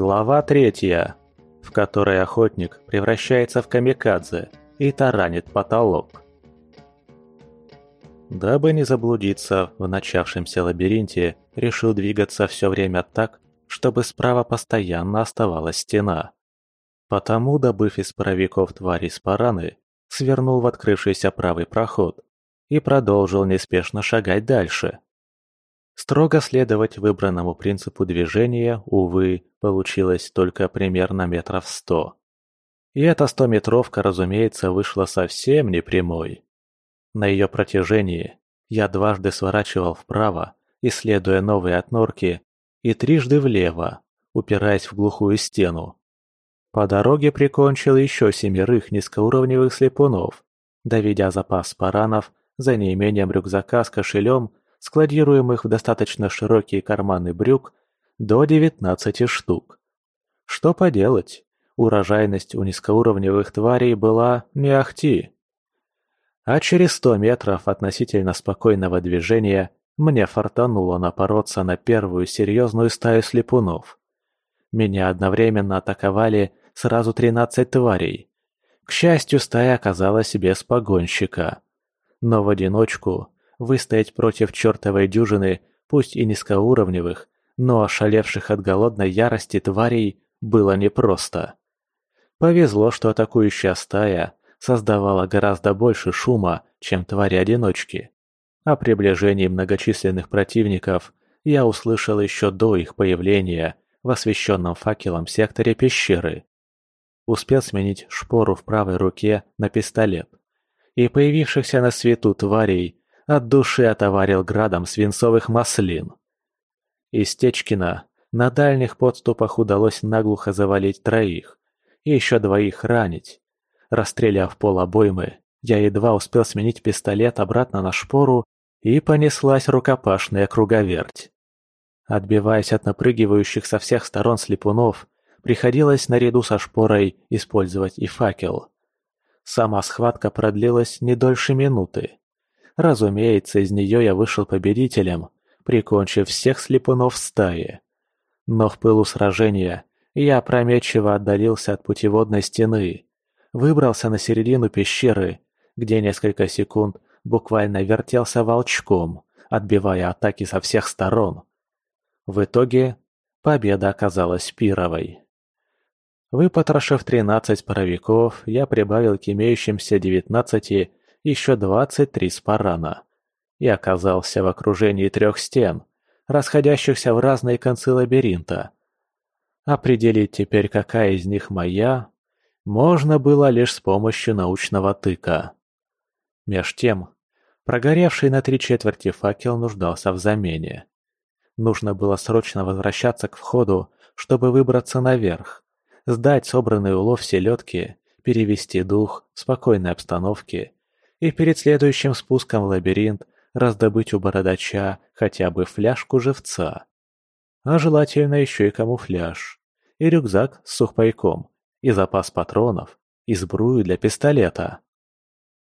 Глава третья, в которой охотник превращается в камикадзе и таранит потолок. Дабы не заблудиться в начавшемся лабиринте, решил двигаться все время так, чтобы справа постоянно оставалась стена. Потому, добыв из паровиков твари спараны, свернул в открывшийся правый проход и продолжил неспешно шагать дальше. Строго следовать выбранному принципу движения, увы, получилось только примерно метров сто. И эта стометровка, разумеется, вышла совсем не прямой. На ее протяжении я дважды сворачивал вправо, исследуя новые отнорки, и трижды влево, упираясь в глухую стену. По дороге прикончил еще семерых низкоуровневых слепунов, доведя запас паранов за неимением рюкзака с кошелем складируемых в достаточно широкие карманы брюк, до 19 штук. Что поделать, урожайность у низкоуровневых тварей была не ахти. А через 100 метров относительно спокойного движения мне фартануло напороться на первую серьезную стаю слепунов. Меня одновременно атаковали сразу 13 тварей. К счастью, стая оказалась без погонщика. Но в одиночку выстоять против чертовой дюжины, пусть и низкоуровневых, но ошалевших от голодной ярости тварей, было непросто. Повезло, что атакующая стая создавала гораздо больше шума, чем твари-одиночки. О приближении многочисленных противников я услышал еще до их появления в освещенном факелом секторе пещеры. Успел сменить шпору в правой руке на пистолет. И появившихся на свету тварей от души отоварил градом свинцовых маслин. Из Течкина на дальних подступах удалось наглухо завалить троих и еще двоих ранить. Расстреляв пол обоймы, я едва успел сменить пистолет обратно на шпору и понеслась рукопашная круговерть. Отбиваясь от напрыгивающих со всех сторон слепунов, приходилось наряду со шпорой использовать и факел. Сама схватка продлилась не дольше минуты. Разумеется, из нее я вышел победителем, прикончив всех слепунов стаи. Но в пылу сражения я опрометчиво отдалился от путеводной стены, выбрался на середину пещеры, где несколько секунд буквально вертелся волчком, отбивая атаки со всех сторон. В итоге победа оказалась пировой. Выпотрошив 13 паровиков, я прибавил к имеющимся 19 еще двадцать три спарана. И оказался в окружении трех стен, расходящихся в разные концы лабиринта. Определить теперь, какая из них моя, можно было лишь с помощью научного тыка. Меж тем, прогоревший на три четверти факел нуждался в замене. Нужно было срочно возвращаться к входу, чтобы выбраться наверх, сдать собранный улов селедки, перевести дух в спокойной обстановке и перед следующим спуском в лабиринт раздобыть у бородача хотя бы фляжку живца. А желательно еще и камуфляж, и рюкзак с сухпайком, и запас патронов, и сбрую для пистолета.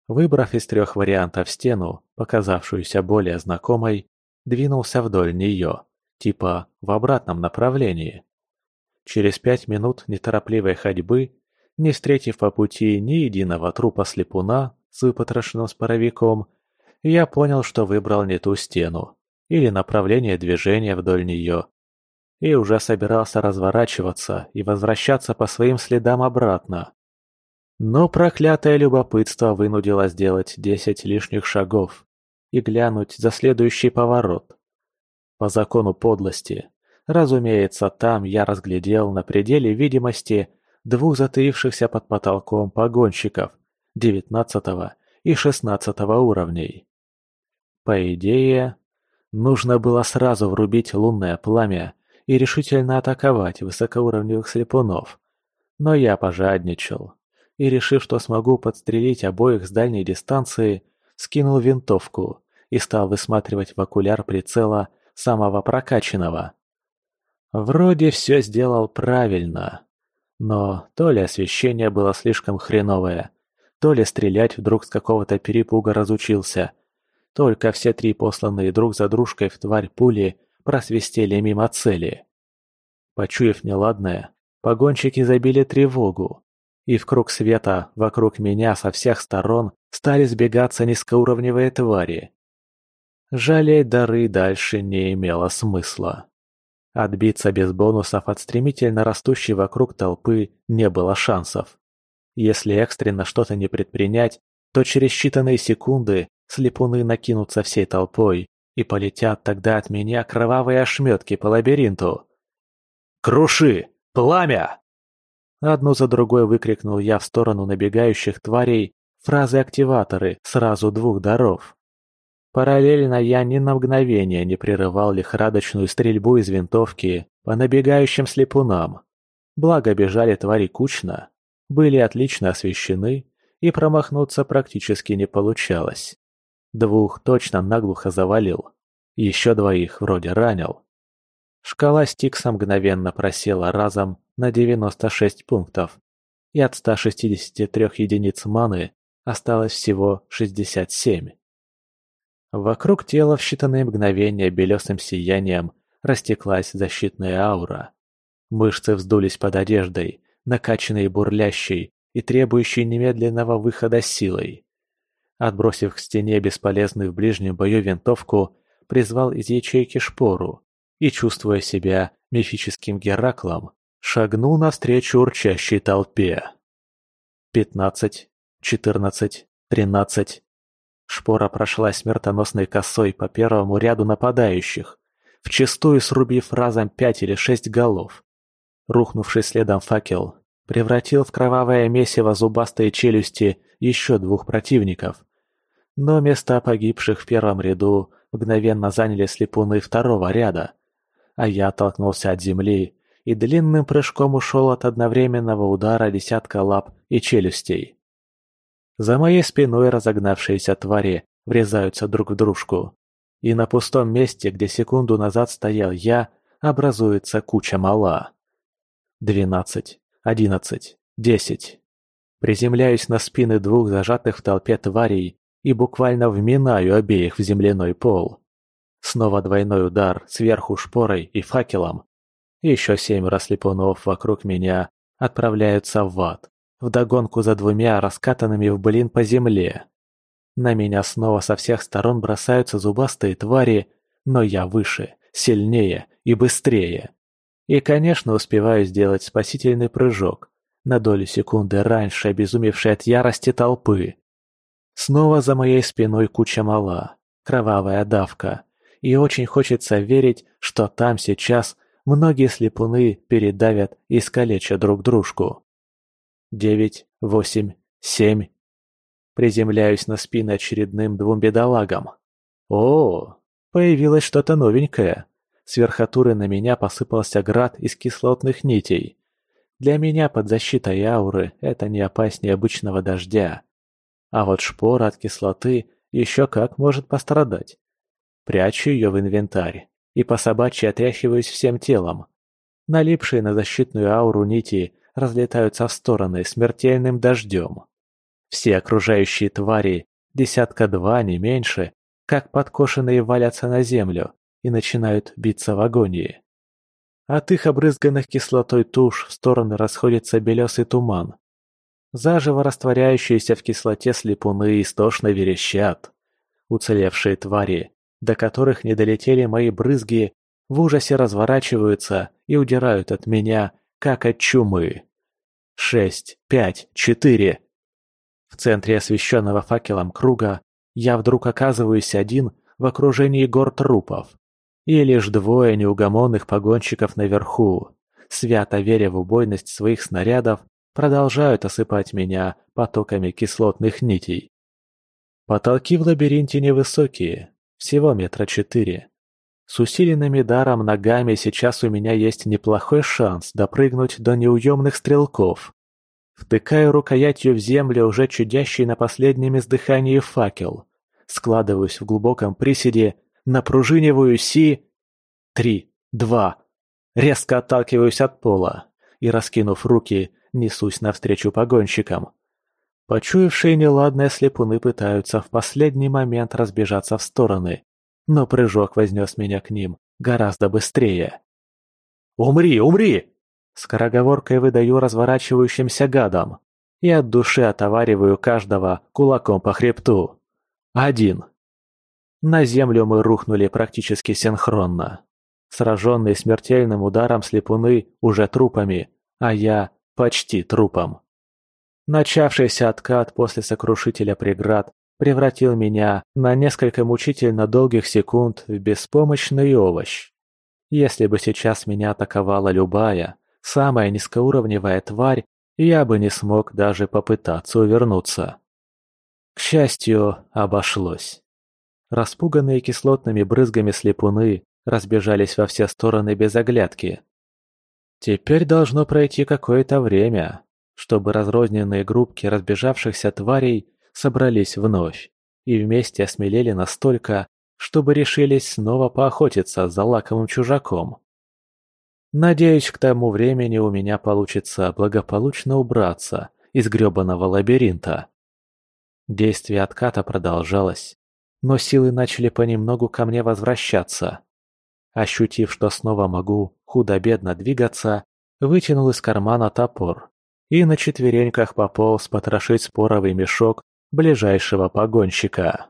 Выбрав из трех вариантов стену, показавшуюся более знакомой, двинулся вдоль нее, типа в обратном направлении. Через пять минут неторопливой ходьбы, не встретив по пути ни единого трупа слепуна, с выпотрошенным споровиком, я понял, что выбрал не ту стену или направление движения вдоль нее. И уже собирался разворачиваться и возвращаться по своим следам обратно. Но проклятое любопытство вынудило сделать десять лишних шагов и глянуть за следующий поворот. По закону подлости, разумеется, там я разглядел на пределе видимости двух затаившихся под потолком погонщиков девятнадцатого и шестнадцатого уровней. По идее, нужно было сразу врубить лунное пламя и решительно атаковать высокоуровневых слепунов. Но я пожадничал и, решив, что смогу подстрелить обоих с дальней дистанции, скинул винтовку и стал высматривать в окуляр прицела самого прокачанного. Вроде все сделал правильно, но то ли освещение было слишком хреновое, то ли стрелять вдруг с какого-то перепуга разучился. Только все три посланные друг за дружкой в тварь пули просвистели мимо цели. Почуяв неладное, погонщики забили тревогу, и в круг света вокруг меня со всех сторон стали сбегаться низкоуровневые твари. Жалеть дары дальше не имело смысла. Отбиться без бонусов от стремительно растущей вокруг толпы не было шансов. Если экстренно что-то не предпринять, то через считанные секунды слепуны накинутся всей толпой и полетят тогда от меня кровавые ошметки по лабиринту. «Круши! Пламя!» Одну за другой выкрикнул я в сторону набегающих тварей фразы-активаторы сразу двух даров. Параллельно я ни на мгновение не прерывал лихорадочную стрельбу из винтовки по набегающим слепунам. Благо бежали твари кучно, были отлично освещены, и промахнуться практически не получалось. Двух точно наглухо завалил, еще двоих вроде ранил. Шкала Стикса мгновенно просела разом на 96 пунктов, и от 163 единиц маны осталось всего 67. Вокруг тела в считанные мгновения белесым сиянием растеклась защитная аура. Мышцы вздулись под одеждой, накачанные бурлящей и требующей немедленного выхода силой. Отбросив к стене бесполезную в ближнем бою винтовку, призвал из ячейки шпору и, чувствуя себя мифическим Гераклом, шагнул навстречу урчащей толпе. Пятнадцать, четырнадцать, тринадцать. Шпора прошла смертоносной косой по первому ряду нападающих, вчистую срубив разом пять или шесть голов. Рухнувший следом факел превратил в кровавое месиво зубастые челюсти еще двух противников. Но места погибших в первом ряду мгновенно заняли слепуны второго ряда, а я оттолкнулся от земли и длинным прыжком ушел от одновременного удара десятка лап и челюстей. За моей спиной разогнавшиеся твари врезаются друг в дружку, и на пустом месте, где секунду назад стоял я, образуется куча мала. Двенадцать, одиннадцать, десять. Приземляюсь на спины двух зажатых в толпе тварей и буквально вминаю обеих в земляной пол. Снова двойной удар сверху шпорой и факелом. Еще семь слепунов вокруг меня отправляются в ад, вдогонку за двумя раскатанными в блин по земле. На меня снова со всех сторон бросаются зубастые твари, но я выше, сильнее и быстрее. И, конечно, успеваю сделать спасительный прыжок, на долю секунды раньше обезумевшей от ярости толпы. Снова за моей спиной куча мала, кровавая давка, и очень хочется верить, что там сейчас многие слепуны передавят и искалечат друг дружку. Девять, восемь, семь. Приземляюсь на спины очередным двум бедолагам. О, появилось что-то новенькое. С верхотуры на меня посыпался град из кислотных нитей. Для меня под защитой ауры это не опаснее обычного дождя. А вот шпора от кислоты еще как может пострадать. Прячу ее в инвентарь и по собачьи отряхиваюсь всем телом. Налипшие на защитную ауру нити разлетаются в стороны смертельным дождем. Все окружающие твари, десятка два, не меньше, как подкошенные валятся на землю и начинают биться в агонии. От их обрызганных кислотой туш в стороны расходится белесый туман. Заживо растворяющиеся в кислоте слепуны истошно верещат. Уцелевшие твари до которых не долетели мои брызги, в ужасе разворачиваются и удирают от меня, как от чумы. Шесть, пять, четыре. В центре освещенного факелом круга я вдруг оказываюсь один в окружении гор трупов. И лишь двое неугомонных погонщиков наверху, свято веря в убойность своих снарядов, продолжают осыпать меня потоками кислотных нитей. Потолки в лабиринте невысокие, всего метра четыре. С усиленными даром ногами сейчас у меня есть неплохой шанс допрыгнуть до неуемных стрелков. Втыкаю рукоятью в землю уже чудящий на последнем издыхании факел. Складываюсь в глубоком приседе, напружиниваю си... Три, два. Резко отталкиваюсь от пола и, раскинув руки, несусь навстречу погонщикам. Почуявшие неладное слепуны пытаются в последний момент разбежаться в стороны, но прыжок вознес меня к ним гораздо быстрее. Умри, умри!» Скороговоркой выдаю разворачивающимся гадам и от души отовариваю каждого кулаком по хребту. Один. На землю мы рухнули практически синхронно. Сраженные смертельным ударом слепуны уже трупами, а я почти трупом. Начавшийся откат после сокрушителя преград превратил меня на несколько мучительно долгих секунд в беспомощный овощ. Если бы сейчас меня атаковала любая, самая низкоуровневая тварь, я бы не смог даже попытаться увернуться. К счастью, обошлось. Распуганные кислотными брызгами слепуны разбежались во все стороны без оглядки. Теперь должно пройти какое-то время, чтобы разрозненные группки разбежавшихся тварей собрались вновь и вместе осмелели настолько, чтобы решились снова поохотиться за лаковым чужаком. Надеюсь, к тому времени у меня получится благополучно убраться из грёбаного лабиринта. Действие отката продолжалось, но силы начали понемногу ко мне возвращаться. Ощутив, что снова могу худо-бедно двигаться, вытянул из кармана топор и на четвереньках пополз потрошить споровый мешок ближайшего погонщика.